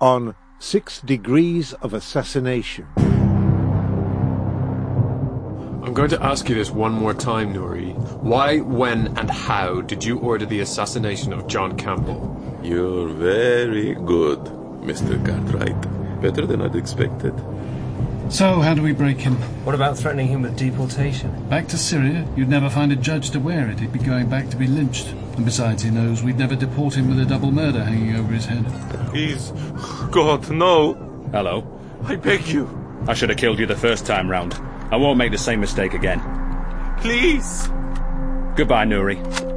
on Six Degrees of Assassination. I'm going to ask you this one more time, Nuri. Why, when, and how did you order the assassination of John Campbell? You're very good, Mr. Cartwright. Better than I'd expected. So, how do we break him? What about threatening him with deportation? Back to Syria? You'd never find a judge to wear it. He'd be going back to be lynched. And besides, he knows we'd never deport him with a double murder hanging over his head. Please, God, no. Hello. I beg you. I should have killed you the first time round. I won't make the same mistake again. Please. Goodbye, Nuri.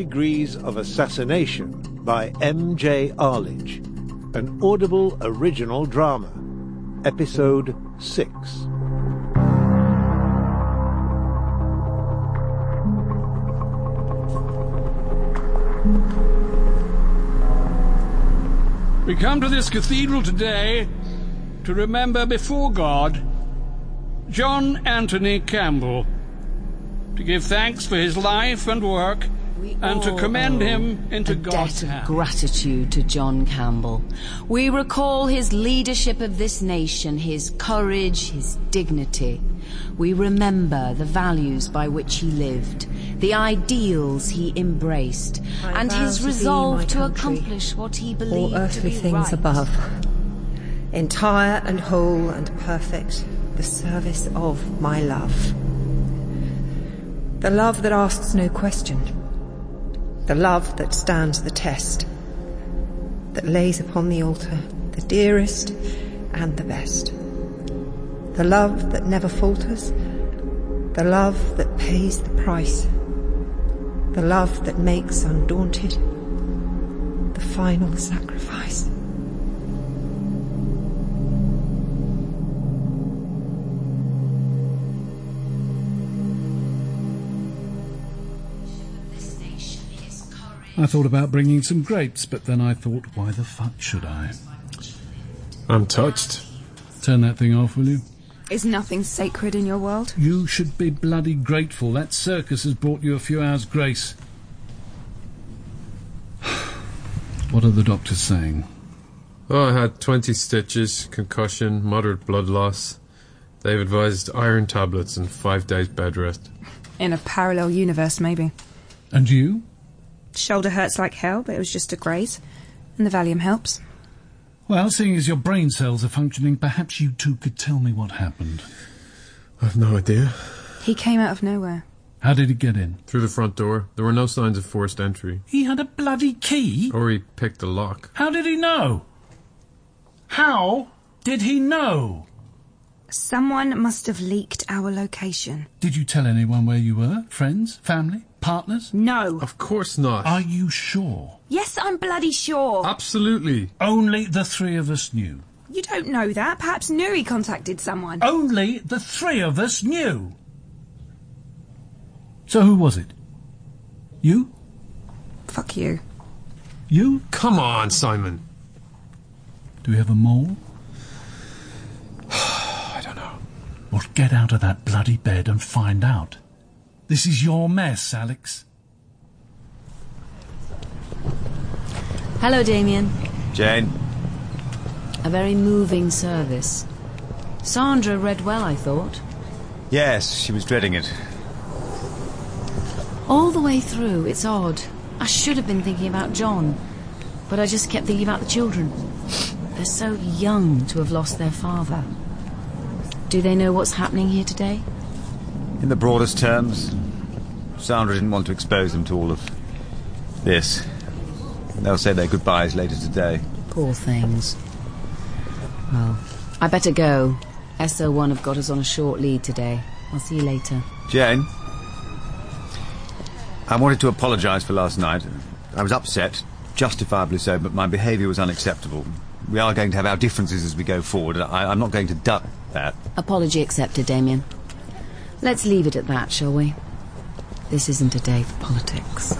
Degrees of Assassination by M.J. Arlidge, an audible original drama, Episode 6. We come to this cathedral today to remember before God John Anthony Campbell, to give thanks for his life and work, and to commend him into a God's debt of hands. gratitude to John Campbell. We recall his leadership of this nation, his courage, his dignity. We remember the values by which he lived, the ideals he embraced, I and his resolve my to country, accomplish what he believed all earthly to be things right. above, entire and whole and perfect, the service of my love. The love that asks no question, the love that stands the test, that lays upon the altar the dearest and the best. The love that never falters, the love that pays the price, the love that makes undaunted the final sacrifice. I thought about bringing some grapes, but then I thought, why the fuck should I? I'm touched. Turn that thing off, will you? Is nothing sacred in your world? You should be bloody grateful. That circus has brought you a few hours' grace. what are the doctors saying? Oh, I had 20 stitches, concussion, moderate blood loss. They've advised iron tablets and five days bed rest. In a parallel universe, maybe. And you? Shoulder hurts like hell, but it was just a graze. And the Valium helps. Well, seeing as your brain cells are functioning, perhaps you two could tell me what happened. I've no idea. He came out of nowhere. How did he get in? Through the front door. There were no signs of forced entry. He had a bloody key? Or he picked the lock. How did he know? How did he know? Someone must have leaked our location. Did you tell anyone where you were? Friends? Family? Partners? No. Of course not. Are you sure? Yes, I'm bloody sure. Absolutely. Only the three of us knew. You don't know that. Perhaps Nuri contacted someone. Only the three of us knew. So who was it? You? Fuck you. You? Come on, Simon. Do we have a mole? I don't know. Well, get out of that bloody bed and find out. This is your mess, Alex. Hello, Damien. Jane. A very moving service. Sandra read well, I thought. Yes, she was dreading it. All the way through, it's odd. I should have been thinking about John, but I just kept thinking about the children. They're so young to have lost their father. Do they know what's happening here today? In the broadest terms, Sandra didn't want to expose them to all of this. They'll say their goodbyes later today. Poor things. Well, I better go. SO1 have got us on a short lead today. I'll see you later. Jane, I wanted to apologise for last night. I was upset, justifiably so, but my behaviour was unacceptable. We are going to have our differences as we go forward. I, I'm not going to duck that. Apology accepted, Damien. Let's leave it at that, shall we? This isn't a day for politics.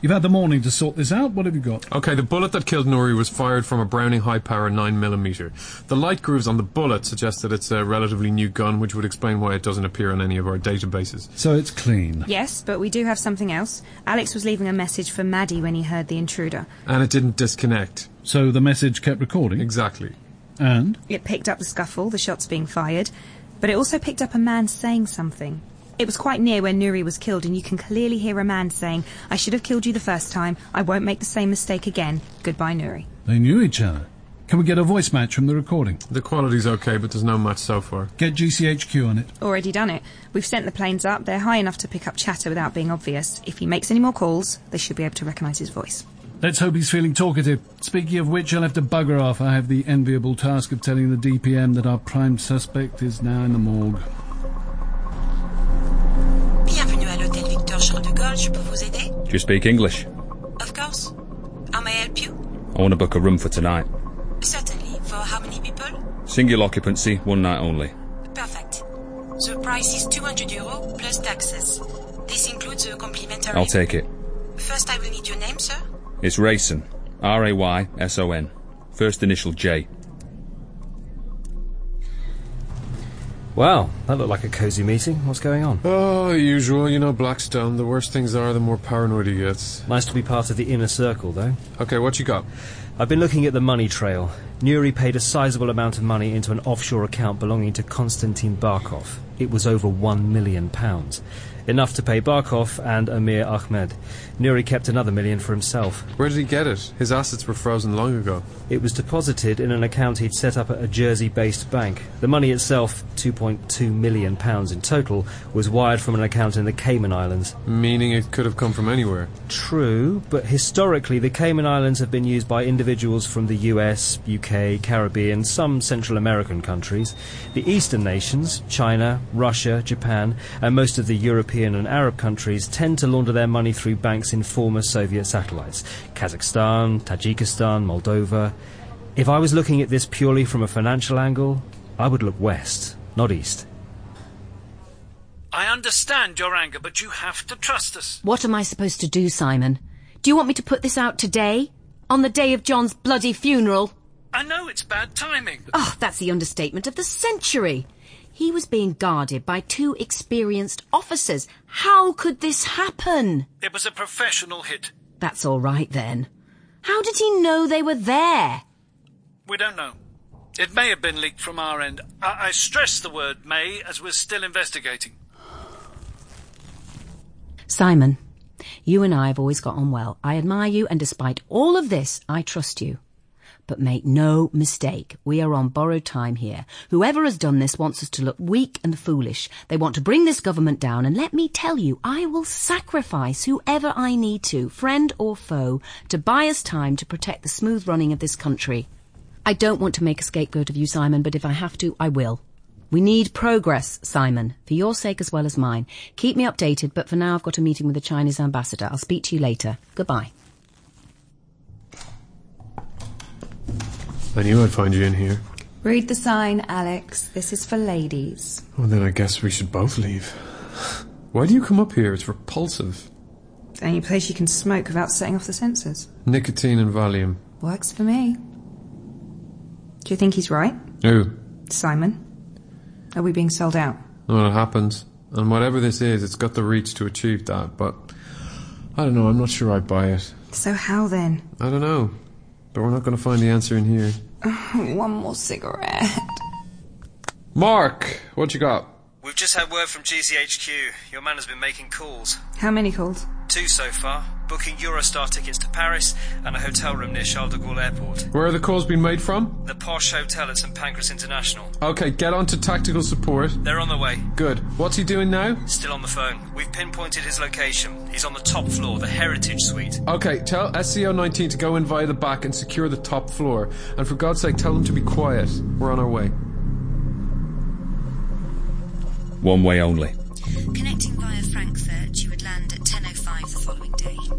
You've had the morning to sort this out. What have you got? Okay, the bullet that killed Nuri was fired from a Browning high power 9mm. The light grooves on the bullet suggest that it's a relatively new gun, which would explain why it doesn't appear on any of our databases. So it's clean. Yes, but we do have something else. Alex was leaving a message for Maddie when he heard the intruder. And it didn't disconnect. So the message kept recording? Exactly. And? It picked up the scuffle, the shots being fired, but it also picked up a man saying something. It was quite near where Nuri was killed, and you can clearly hear a man saying, I should have killed you the first time. I won't make the same mistake again. Goodbye, Nuri. They knew each other. Can we get a voice match from the recording? The quality's okay, but there's no match so far. Get GCHQ on it. Already done it. We've sent the planes up. They're high enough to pick up chatter without being obvious. If he makes any more calls, they should be able to recognise his voice. Let's hope he's feeling talkative. Speaking of which, I'll have to bugger off. I have the enviable task of telling the DPM that our prime suspect is now in the morgue. Bienvenue à l'hôtel Victor Charles de Gaulle. Je peux vous aider? Do you speak English? Of course. How may I help you? I want to book a room for tonight. Certainly. For how many people? Single occupancy, one night only. Perfect. The price is 200 euro plus taxes. This includes a complimentary. I'll take it. First, I will need your name, sir. It's Rayson. R A Y S O N. First initial J. Wow, that looked like a cosy meeting. What's going on? Oh, usual. You know Blackstone. The worse things are, the more paranoid he gets. Nice to be part of the inner circle, though. Okay, what you got? I've been looking at the money trail. Nuri paid a sizable amount of money into an offshore account belonging to Konstantin Barkov. It was over one million pounds. Enough to pay Barkov and Amir Ahmed. Nuri kept another million for himself. Where did he get it? His assets were frozen long ago. It was deposited in an account he'd set up at a Jersey-based bank. The money itself, 2.2 million pounds in total, was wired from an account in the Cayman Islands. Meaning it could have come from anywhere. True, but historically the Cayman Islands have been used by individuals from the US, UK, Caribbean, some Central American countries. The Eastern nations, China, Russia, Japan, and most of the European and Arab countries tend to launder their money through banks in former Soviet satellites. Kazakhstan, Tajikistan, Moldova. If I was looking at this purely from a financial angle, I would look west, not east. I understand your anger, but you have to trust us. What am I supposed to do, Simon? Do you want me to put this out today? On the day of John's bloody funeral? I know it's bad timing. Oh, that's the understatement of the century. He was being guarded by two experienced officers. How could this happen? It was a professional hit. That's all right then. How did he know they were there? We don't know. It may have been leaked from our end. I, I stress the word may as we're still investigating. Simon, you and I have always got on well. I admire you, and despite all of this, I trust you. But make no mistake, we are on borrowed time here. Whoever has done this wants us to look weak and foolish. They want to bring this government down, and let me tell you, I will sacrifice whoever I need to, friend or foe, to buy us time to protect the smooth running of this country. I don't want to make a scapegoat of you, Simon, but if I have to, I will. We need progress, Simon, for your sake as well as mine. Keep me updated, but for now I've got a meeting with the Chinese ambassador. I'll speak to you later. Goodbye. I knew I'd find you in here. Read the sign, Alex. This is for ladies. Well, then I guess we should both leave. Why do you come up here? It's repulsive. The only place you can smoke without setting off the sensors. Nicotine and Valium. Works for me. Do you think he's right? Who? Simon? Are we being sold out? Well, it happens. And whatever this is, it's got the reach to achieve that, but I don't know, I'm not sure I buy it. So how then? I don't know. But we're not going to find the answer in here. One more cigarette. Mark, what you got? We've just had word from GCHQ. Your man has been making calls. How many calls? Two so far. Booking Eurostar tickets to Paris and a hotel room near Charles de Gaulle Airport. Where are the calls being made from? The posh hotel at St Pancras International. Okay, get on to tactical support. They're on the way. Good. What's he doing now? Still on the phone. We've pinpointed his location. He's on the top floor, the Heritage Suite. Okay, tell SCO 19 to go in via the back and secure the top floor. And for God's sake, tell them to be quiet. We're on our way. One way only.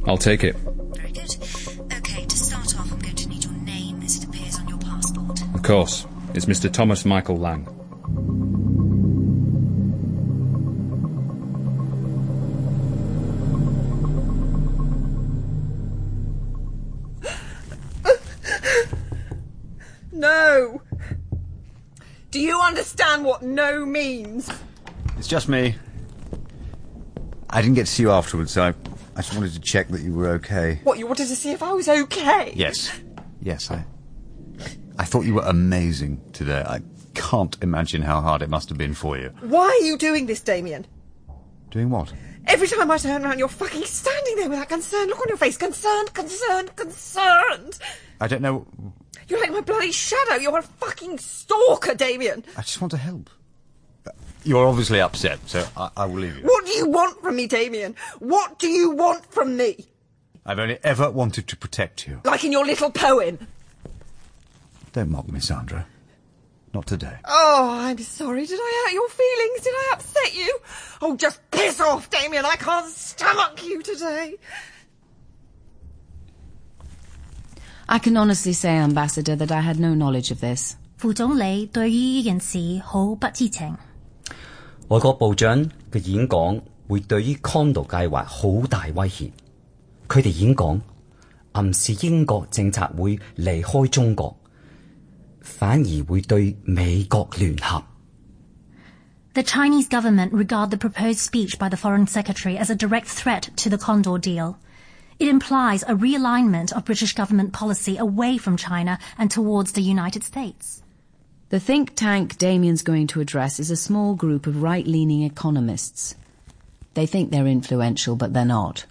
I'll take it. Very good. Okay, to start off, I'm going to need your name as it appears on your passport. Of course. It's Mr. Thomas Michael Lang. no! Do you understand what no means? It's just me. I didn't get to see you afterwards, so I I just wanted to check that you were okay. What, you wanted to see if I was okay? Yes. Yes, I. I thought you were amazing today. I can't imagine how hard it must have been for you. Why are you doing this, Damien? Doing what? Every time I turn around, you're fucking standing there with that concerned look on your face. Concerned, concerned, concerned. I don't know. You're like my bloody shadow. You're a fucking stalker, Damien. I just want to help. You're obviously upset, so I, I will leave you. What do you want from me, Damien? What do you want from me? I've only ever wanted to protect you. Like in your little poem. Don't mock me, Sandra. Not today. Oh, I'm sorry. Did I hurt your feelings? Did I upset you? Oh, just piss off, Damien. I can't stomach you today. I can honestly say, Ambassador, that I had no knowledge of this. 副总理对于呢件事好不知情。 外国部长嘅演讲会对于 Condo 计划好大威胁。佢哋演讲暗示英国政策会离开中国，反而会对美国联合。 The Chinese government regard the proposed speech by the Foreign Secretary as a direct threat to the Condor deal. It implies a realignment of British government policy away from China and towards the United States. The think tank Damien's going to address is a small group of right-leaning economists. They think they're influential, but they're not.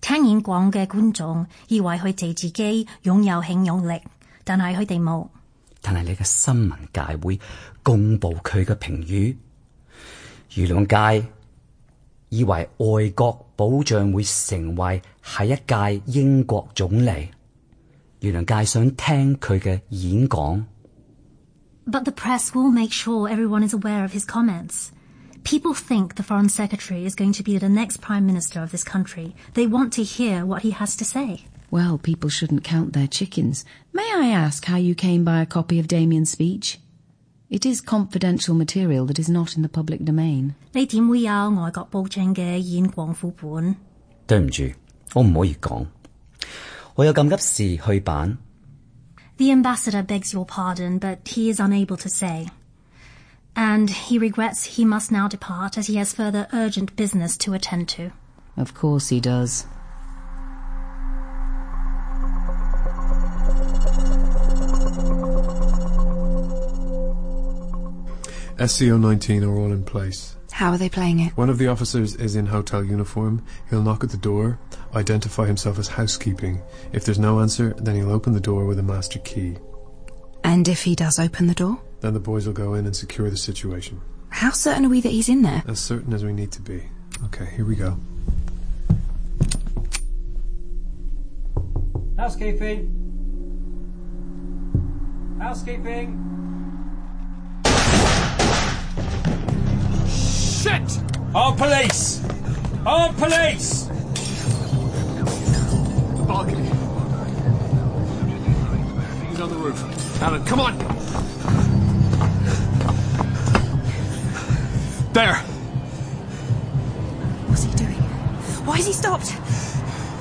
听演讲嘅观众以为佢哋自己拥有影响力，但系佢哋冇。但系你嘅新闻界会公布佢嘅评语，舆论界以为外国保障会成为下一届英国总理，舆论界想听佢嘅演讲。 But the press will make sure everyone is aware of his comments. People think the Foreign Secretary is going to be the next Prime Minister of this country. They want to hear what he has to say. Well, people shouldn't count their chickens. May I ask how you came by a copy of Damien's speech? It is confidential material that is not in the public domain. 你点会有外国保证嘅演讲副本？对唔住，我唔可以讲，我有紧急事去办。 The ambassador begs your pardon, but he is unable to say. And he regrets he must now depart as he has further urgent business to attend to. Of course he does. SCO 19 are all in place. How are they playing it? One of the officers is in hotel uniform. He'll knock at the door, identify himself as housekeeping. If there's no answer, then he'll open the door with a master key. And if he does open the door? Then the boys will go in and secure the situation. How certain are we that he's in there? As certain as we need to be. Okay, here we go. Housekeeping. Housekeeping. Shit! On police! On police! Balcony. He's on the roof. Alan, come on! There! What's he doing? Why has he stopped?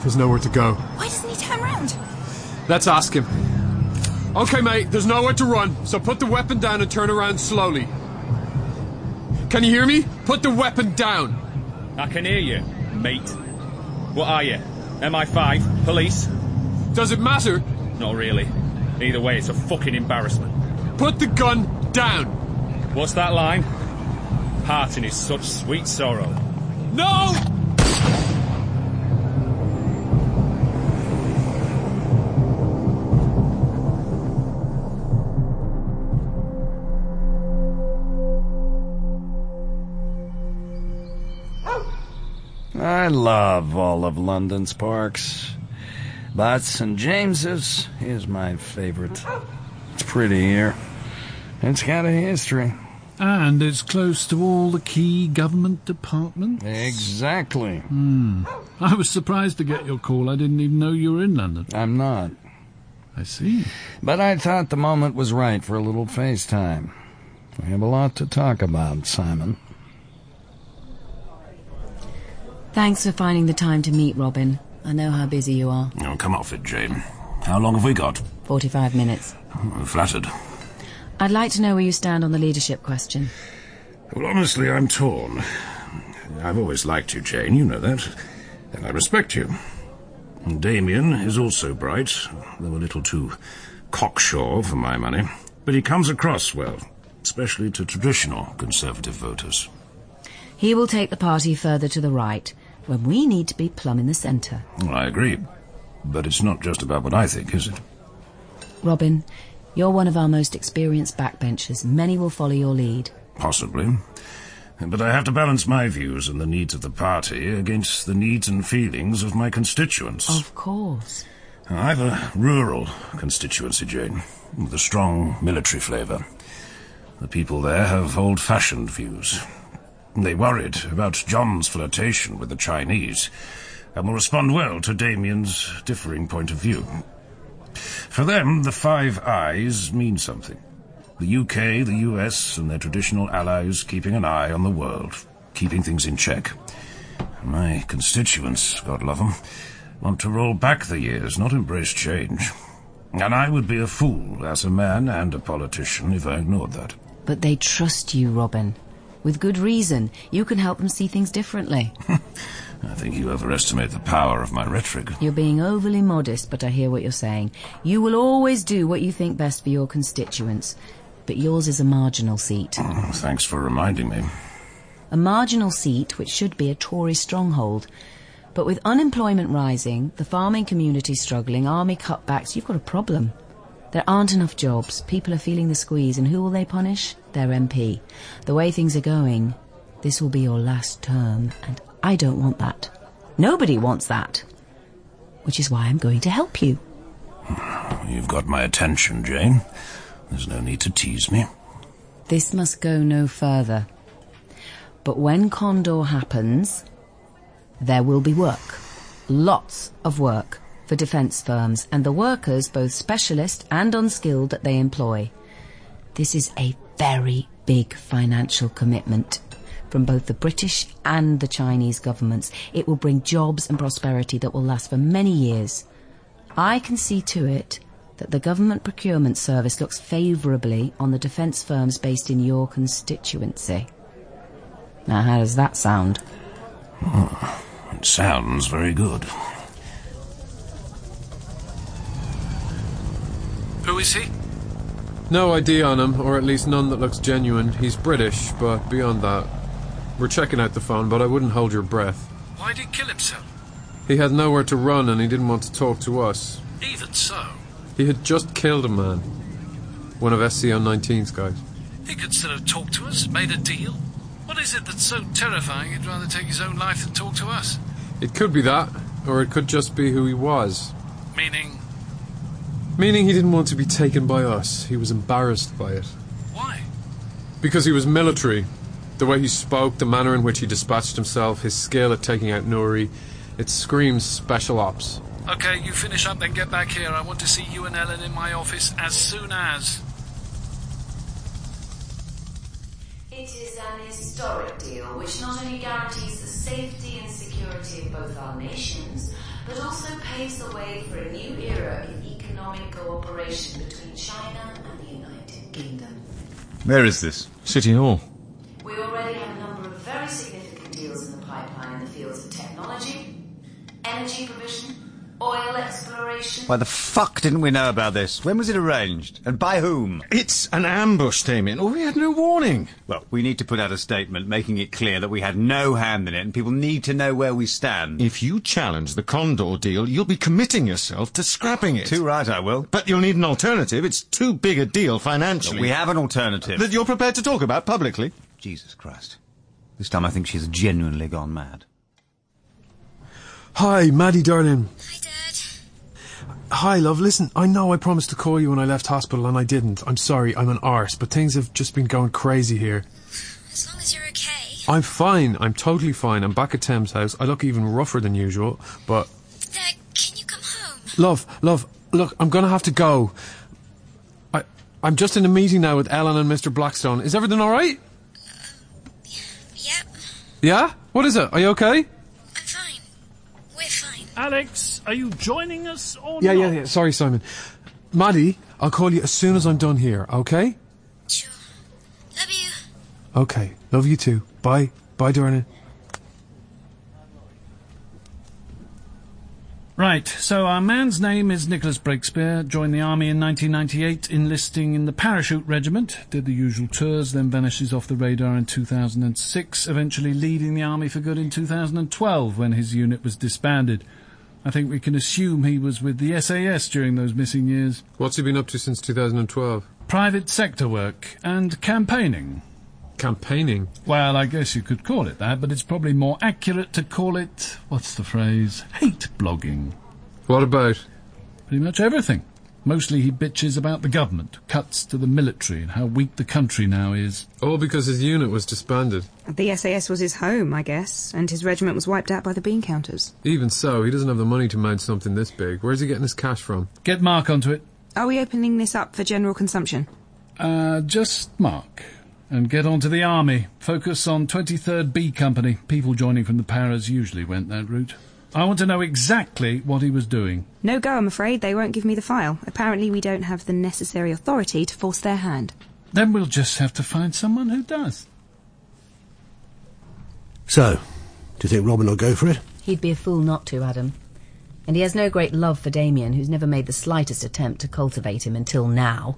There's nowhere to go. Why doesn't he turn round? Let's ask him. Okay, mate, there's nowhere to run, so put the weapon down and turn around slowly. Can you hear me? Put the weapon down. I can hear you, mate. What are you? MI5? Police? Does it matter? Not really. Either way, it's a fucking embarrassment. Put the gun down. What's that line? Parting is such sweet sorrow. No! I love all of London's parks. But St. James's is my favorite. It's pretty here. It's got a history. And it's close to all the key government departments. Exactly. Hmm. I was surprised to get your call. I didn't even know you were in London. I'm not. I see. But I thought the moment was right for a little FaceTime. We have a lot to talk about, Simon. Thanks for finding the time to meet, Robin. I know how busy you are. Oh, come off it, Jane. How long have we got? 45 minutes. I'm flattered. I'd like to know where you stand on the leadership question. Well, honestly, I'm torn. I've always liked you, Jane, you know that. And I respect you. Damien is also bright, though a little too cocksure for my money. But he comes across well, especially to traditional Conservative voters. He will take the party further to the right, when we need to be plumb in the centre. I agree. But it's not just about what I think, is it? Robin, you're one of our most experienced backbenchers. Many will follow your lead. Possibly. But I have to balance my views and the needs of the party against the needs and feelings of my constituents. Of course. I've a rural constituency, Jane, with a strong military flavour. The people there have old-fashioned views. They worried about John's flirtation with the Chinese and will respond well to Damien's differing point of view. For them, the Five Eyes mean something. The UK, the US, and their traditional allies keeping an eye on the world, keeping things in check. My constituents, God love 'em, want to roll back the years, not embrace change. And I would be a fool as a man and a politician if I ignored that. But they trust you, Robin. With good reason. You can help them see things differently. I think you overestimate the power of my rhetoric. You're being overly modest, but I hear what you're saying. You will always do what you think best for your constituents, but yours is a marginal seat. Oh, thanks for reminding me. A marginal seat which should be a Tory stronghold. But with unemployment rising, the farming community struggling, army cutbacks, you've got a problem. There aren't enough jobs, people are feeling the squeeze, and who will they punish? Their MP. The way things are going, this will be your last term, and I don't want that. Nobody wants that. Which is why I'm going to help you. You've got my attention, Jane. There's no need to tease me. This must go no further. But when Condor happens, there will be work. Lots of work for defence firms and the workers, both specialist and unskilled, that they employ. This is a very big financial commitment from both the British and the Chinese governments. It will bring jobs and prosperity that will last for many years. I can see to it that the government procurement service looks favourably on the defence firms based in your constituency. Now, how does that sound? Oh, it sounds very good. Who is he? No ID on him, or at least none that looks genuine. He's British, but beyond that. We're checking out the phone, but I wouldn't hold your breath. Why did he kill himself? He had nowhere to run and he didn't want to talk to us. Even so. He had just killed a man. One of SCO 19's guys. He could still have talked to us, made a deal. What is it that's so terrifying he'd rather take his own life than talk to us? It could be that, or it could just be who he was. Meaning, Meaning he didn't want to be taken by us. He was embarrassed by it. why? Because he was military. The way he spoke, the manner in which he dispatched himself, his skill at taking out Nuri, it screams special ops. Okay, you finish up, then get back here. I want to see you and Ellen in my office as soon as. It is an historic deal which not only guarantees the safety and security of both our nations, but also paves the way for a new era in economic cooperation between China and the United Kingdom. Where is this? City Hall. We already have a number of very significant deals in the pipeline in the fields of technology, energy provision, oil exploration. Why the fuck didn't we know about this? When was it arranged? And by whom? It's an ambush, Damien. Oh, we had no warning. Well, we need to put out a statement making it clear that we had no hand in it and people need to know where we stand. If you challenge the Condor deal, you'll be committing yourself to scrapping it. Too right, I will. But you'll need an alternative. It's too big a deal financially. We have an alternative. That you're prepared to talk about publicly. Jesus Christ. This time I think she's genuinely gone mad. Hi, Maddie, darling. Hi, Dad. Hi, love. Listen, I know I promised to call you when I left hospital and I didn't. I'm sorry, I'm an arse, but things have just been going crazy here. As long as you're okay. I'm fine. I'm totally fine. I'm back at Thames House. I look even rougher than usual, but. Dad, can you come home? Love, love, look, I'm gonna have to go. I, I'm just in a meeting now with Ellen and Mr. Blackstone. Is everything alright? Uh, yep. Yeah? What is it? Are you okay? We're fine. Alex, are you joining us or Yeah, not? yeah, yeah. Sorry, Simon. Maddie, I'll call you as soon as I'm done here, okay? Sure. Love you. Okay. Love you too. Bye. Bye, darling. Right, so our man's name is Nicholas Breakspear, joined the army in 1998, enlisting in the Parachute Regiment, did the usual tours, then vanishes off the radar in 2006, eventually leading the army for good in 2012 when his unit was disbanded. I think we can assume he was with the SAS during those missing years. What's he been up to since 2012? Private sector work and campaigning. Campaigning? Well, I guess you could call it that, but it's probably more accurate to call it, what's the phrase? Hate blogging. What about? Pretty much everything. Mostly he bitches about the government, cuts to the military, and how weak the country now is. All because his unit was disbanded. The SAS was his home, I guess, and his regiment was wiped out by the bean counters. Even so, he doesn't have the money to mount something this big. Where's he getting his cash from? Get Mark onto it. Are we opening this up for general consumption? Uh, just Mark. And get on to the army. Focus on 23rd B Company. People joining from the paras usually went that route. I want to know exactly what he was doing. No go, I'm afraid. They won't give me the file. Apparently, we don't have the necessary authority to force their hand. Then we'll just have to find someone who does. So, do you think Robin will go for it? He'd be a fool not to, Adam. And he has no great love for Damien, who's never made the slightest attempt to cultivate him until now.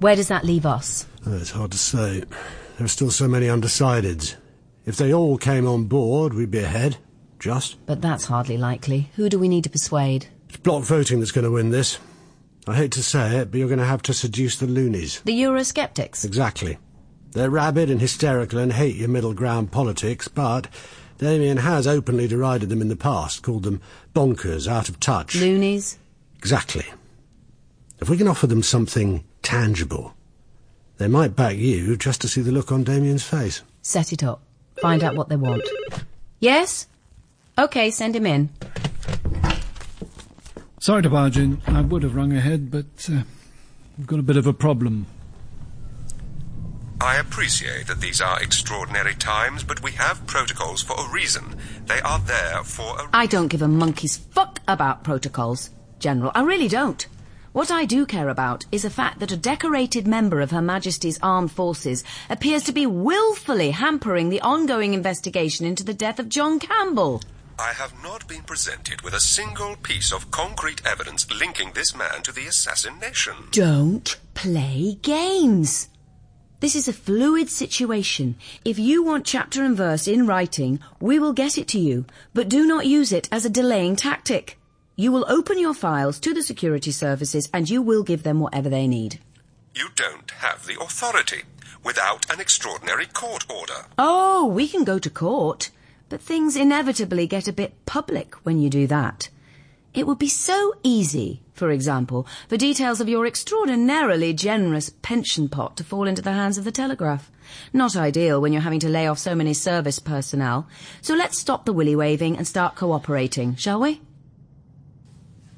Where does that leave us? Oh, it's hard to say. There are still so many undecideds. If they all came on board, we'd be ahead. Just. But that's hardly likely. Who do we need to persuade? It's block voting that's going to win this. I hate to say it, but you're going to have to seduce the loonies. The Eurosceptics? Exactly. They're rabid and hysterical and hate your middle ground politics, but Damien has openly derided them in the past, called them bonkers, out of touch. Loonies? Exactly. If we can offer them something tangible, they might back you just to see the look on Damien's face. Set it up. Find out what they want. Yes? Okay, send him in. Sorry to barge in. I would have rung ahead, but uh, we've got a bit of a problem. I appreciate that these are extraordinary times, but we have protocols for a reason. They are there for a I don't give a monkey's fuck about protocols, General. I really don't. What I do care about is the fact that a decorated member of Her Majesty's Armed Forces appears to be willfully hampering the ongoing investigation into the death of John Campbell. I have not been presented with a single piece of concrete evidence linking this man to the assassination. Don't play games. This is a fluid situation. If you want chapter and verse in writing, we will get it to you, but do not use it as a delaying tactic. You will open your files to the security services and you will give them whatever they need. You don't have the authority without an extraordinary court order. Oh, we can go to court, but things inevitably get a bit public when you do that. It would be so easy, for example, for details of your extraordinarily generous pension pot to fall into the hands of the Telegraph. Not ideal when you're having to lay off so many service personnel. So let's stop the willy waving and start cooperating, shall we?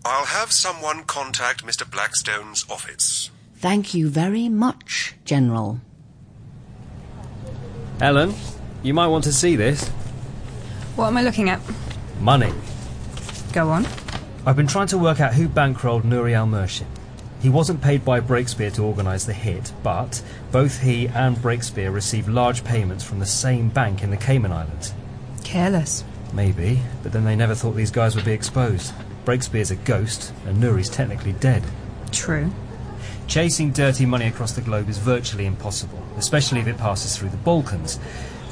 I'll have someone contact Mr. Blackstone's office. Thank you very much, General. Ellen, you might want to see this. What am I looking at? Money. Go on. I've been trying to work out who bankrolled Nuri al Mershid. He wasn't paid by Breakspear to organise the hit, but both he and Breakspear received large payments from the same bank in the Cayman Islands. Careless. Maybe, but then they never thought these guys would be exposed. Breakspear's a ghost, and Nuri's technically dead. True. Chasing dirty money across the globe is virtually impossible, especially if it passes through the Balkans.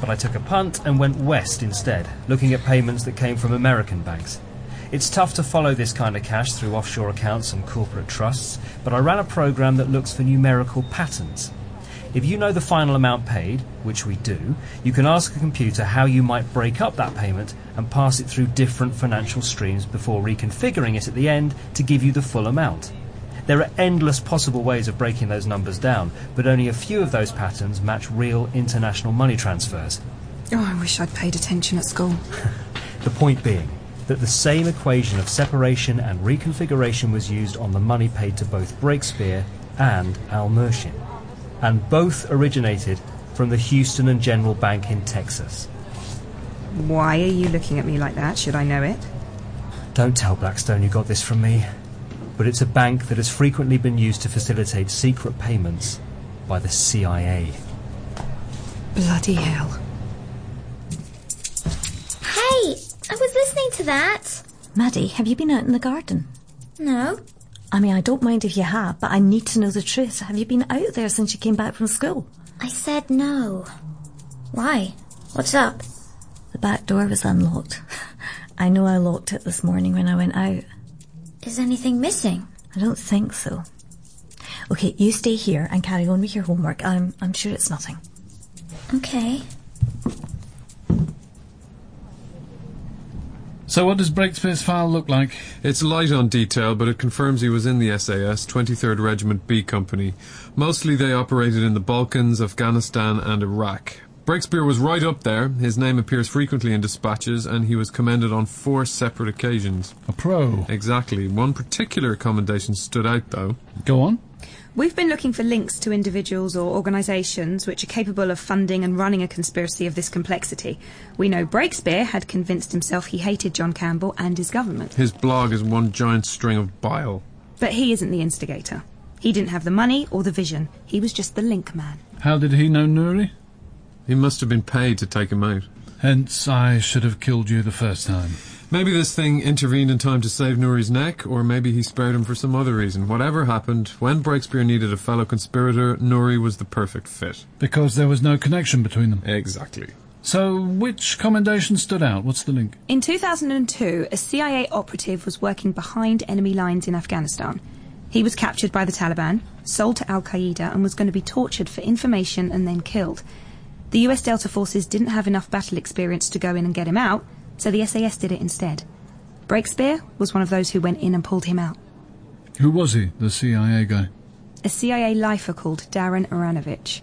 But I took a punt and went west instead, looking at payments that came from American banks. It's tough to follow this kind of cash through offshore accounts and corporate trusts, but I ran a program that looks for numerical patterns. If you know the final amount paid, which we do, you can ask a computer how you might break up that payment and pass it through different financial streams before reconfiguring it at the end to give you the full amount. There are endless possible ways of breaking those numbers down, but only a few of those patterns match real international money transfers. Oh, I wish I'd paid attention at school. The point being that the same equation of separation and reconfiguration was used on the money paid to both Breakspear and Al Murshin, and both originated from the Houston and General Bank in Texas. Why are you looking at me like that? Should I know it? Don't tell Blackstone you got this from me. But it's a bank that has frequently been used to facilitate secret payments by the CIA. Bloody hell. Hey, I was listening to that. Maddie, have you been out in the garden? No. I mean, I don't mind if you have, but I need to know the truth. Have you been out there since you came back from school? I said no. Why? What's up? The back door was unlocked. I know I locked it this morning when I went out. Is anything missing? I don't think so. Okay, you stay here and carry on with your homework. I'm I'm sure it's nothing. Okay. So what does Breakspear's file look like? It's light on detail, but it confirms he was in the SAS, 23rd Regiment B Company. Mostly they operated in the Balkans, Afghanistan and Iraq. Breakspear was right up there. His name appears frequently in dispatches, and he was commended on four separate occasions. A pro. Exactly. One particular commendation stood out, though. Go on. We've been looking for links to individuals or organisations which are capable of funding and running a conspiracy of this complexity. We know Breakspear had convinced himself he hated John Campbell and his government. His blog is one giant string of bile. But he isn't the instigator. He didn't have the money or the vision. He was just the link man. How did he know Nuri? He must have been paid to take him out. Hence, I should have killed you the first time. Maybe this thing intervened in time to save Nuri's neck, or maybe he spared him for some other reason. Whatever happened, when Breakspear needed a fellow conspirator, Nuri was the perfect fit. Because there was no connection between them. Exactly. So, which commendation stood out? What's the link? In 2002, a CIA operative was working behind enemy lines in Afghanistan. He was captured by the Taliban, sold to Al Qaeda, and was going to be tortured for information and then killed. The US Delta forces didn't have enough battle experience to go in and get him out, so the SAS did it instead. Breakspear was one of those who went in and pulled him out. Who was he, the CIA guy? A CIA lifer called Darren Aranovich.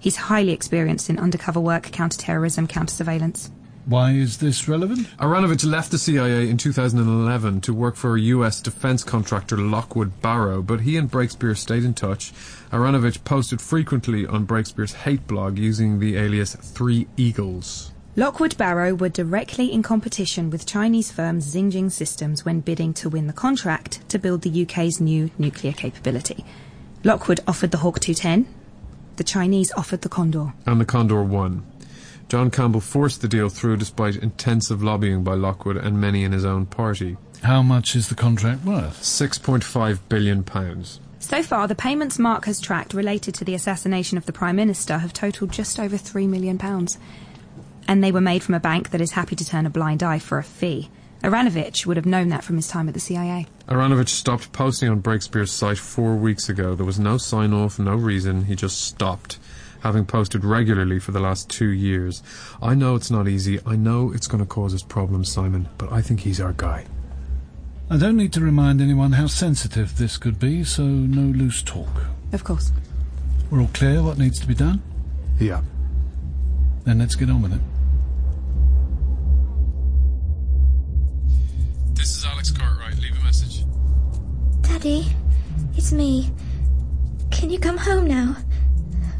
He's highly experienced in undercover work, counterterrorism, counter-surveillance. Why is this relevant? Aranovich left the CIA in 2011 to work for a US defense contractor Lockwood Barrow, but he and Breakspear stayed in touch. Aranovich posted frequently on Breakspear's hate blog using the alias Three Eagles. Lockwood Barrow were directly in competition with Chinese firm Xinjiang Systems when bidding to win the contract to build the UK's new nuclear capability. Lockwood offered the Hawk 210. The Chinese offered the Condor. And the Condor won. John Campbell forced the deal through despite intensive lobbying by Lockwood and many in his own party. How much is the contract worth? £6.5 billion. Pounds. So far, the payments Mark has tracked related to the assassination of the Prime Minister have totalled just over £3 million. And they were made from a bank that is happy to turn a blind eye for a fee. Aranovich would have known that from his time at the CIA. Aranovich stopped posting on Breakspear's site four weeks ago. There was no sign off, no reason. He just stopped, having posted regularly for the last two years. I know it's not easy. I know it's going to cause us problems, Simon, but I think he's our guy. I don't need to remind anyone how sensitive this could be, so no loose talk. Of course. We're all clear what needs to be done? Yeah. Then let's get on with it. This is Alex Cartwright. Leave a message. Daddy, it's me. Can you come home now?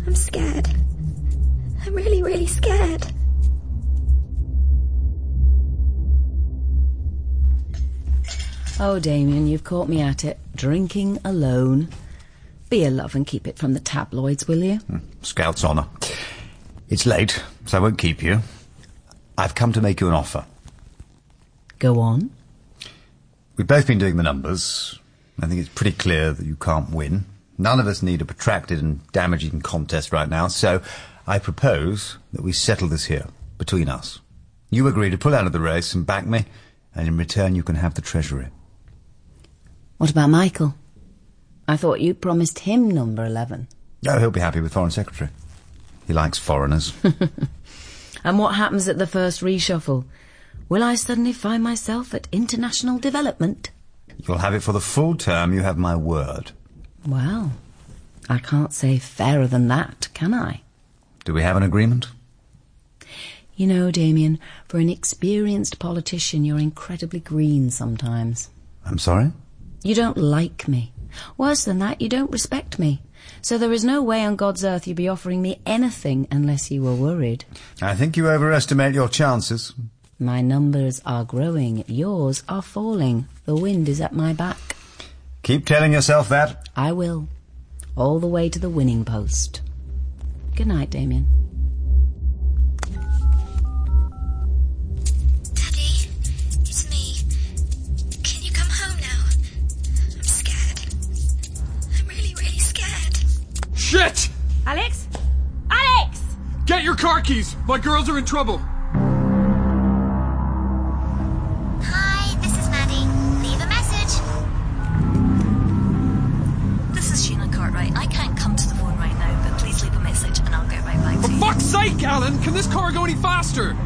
I'm scared. I'm really, really scared. Oh, Damien, you've caught me at it. Drinking alone. Be a love and keep it from the tabloids, will you? Hmm. Scout's honour. It's late, so I won't keep you. I've come to make you an offer. Go on. We've both been doing the numbers. I think it's pretty clear that you can't win. None of us need a protracted and damaging contest right now, so I propose that we settle this here, between us. You agree to pull out of the race and back me, and in return you can have the treasury. What about Michael? I thought you promised him number 11. Oh, he'll be happy with Foreign Secretary. He likes foreigners. And what happens at the first reshuffle? Will I suddenly find myself at international development? You'll have it for the full term, you have my word. Well, I can't say fairer than that, can I? Do we have an agreement? You know, Damien, for an experienced politician, you're incredibly green sometimes. I'm sorry? You don't like me. Worse than that, you don't respect me. So there is no way on God's earth you'd be offering me anything unless you were worried. I think you overestimate your chances. My numbers are growing, yours are falling. The wind is at my back. Keep telling yourself that. I will. All the way to the winning post. Good night, Damien. Daddy, it's me. Can you come home now? I'm scared. I'm really, really scared. Shit! Alex? Alex! Get your car keys! My girls are in trouble! Can this car go any faster?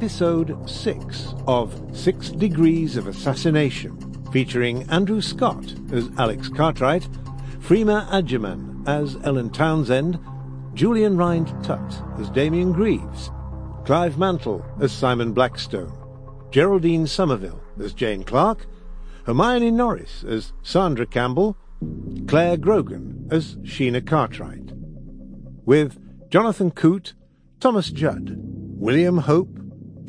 Episode 6 of Six Degrees of Assassination, featuring Andrew Scott as Alex Cartwright, Freema Agyeman as Ellen Townsend, Julian Rind Tutt as Damien Greaves, Clive Mantle as Simon Blackstone, Geraldine Somerville as Jane Clark, Hermione Norris as Sandra Campbell, Clare Grogan as Sheena Cartwright, with Jonathan Coote, Thomas Judd, William Hope,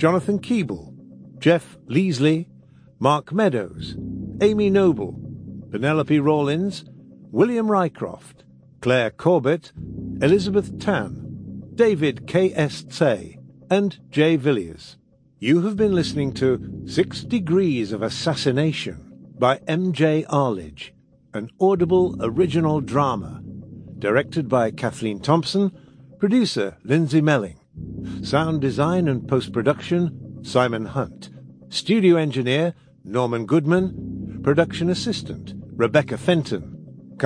Jonathan Keeble, Geoff Leesley, Mark Meadows, Amy Noble, Penelope Rawlins, William Rycroft, Claire Corbett, Elizabeth Tan, David K.S. Tse, and Jay Villiers. You have been listening to Six Degrees of Assassination by M.J. Arlidge, an audible original drama, directed by Kathleen Thompson, producer Lindsay Melling, sound design and post-production Simon Hunt, studio engineer Norman Goodman, production assistant Rebecca Fenton,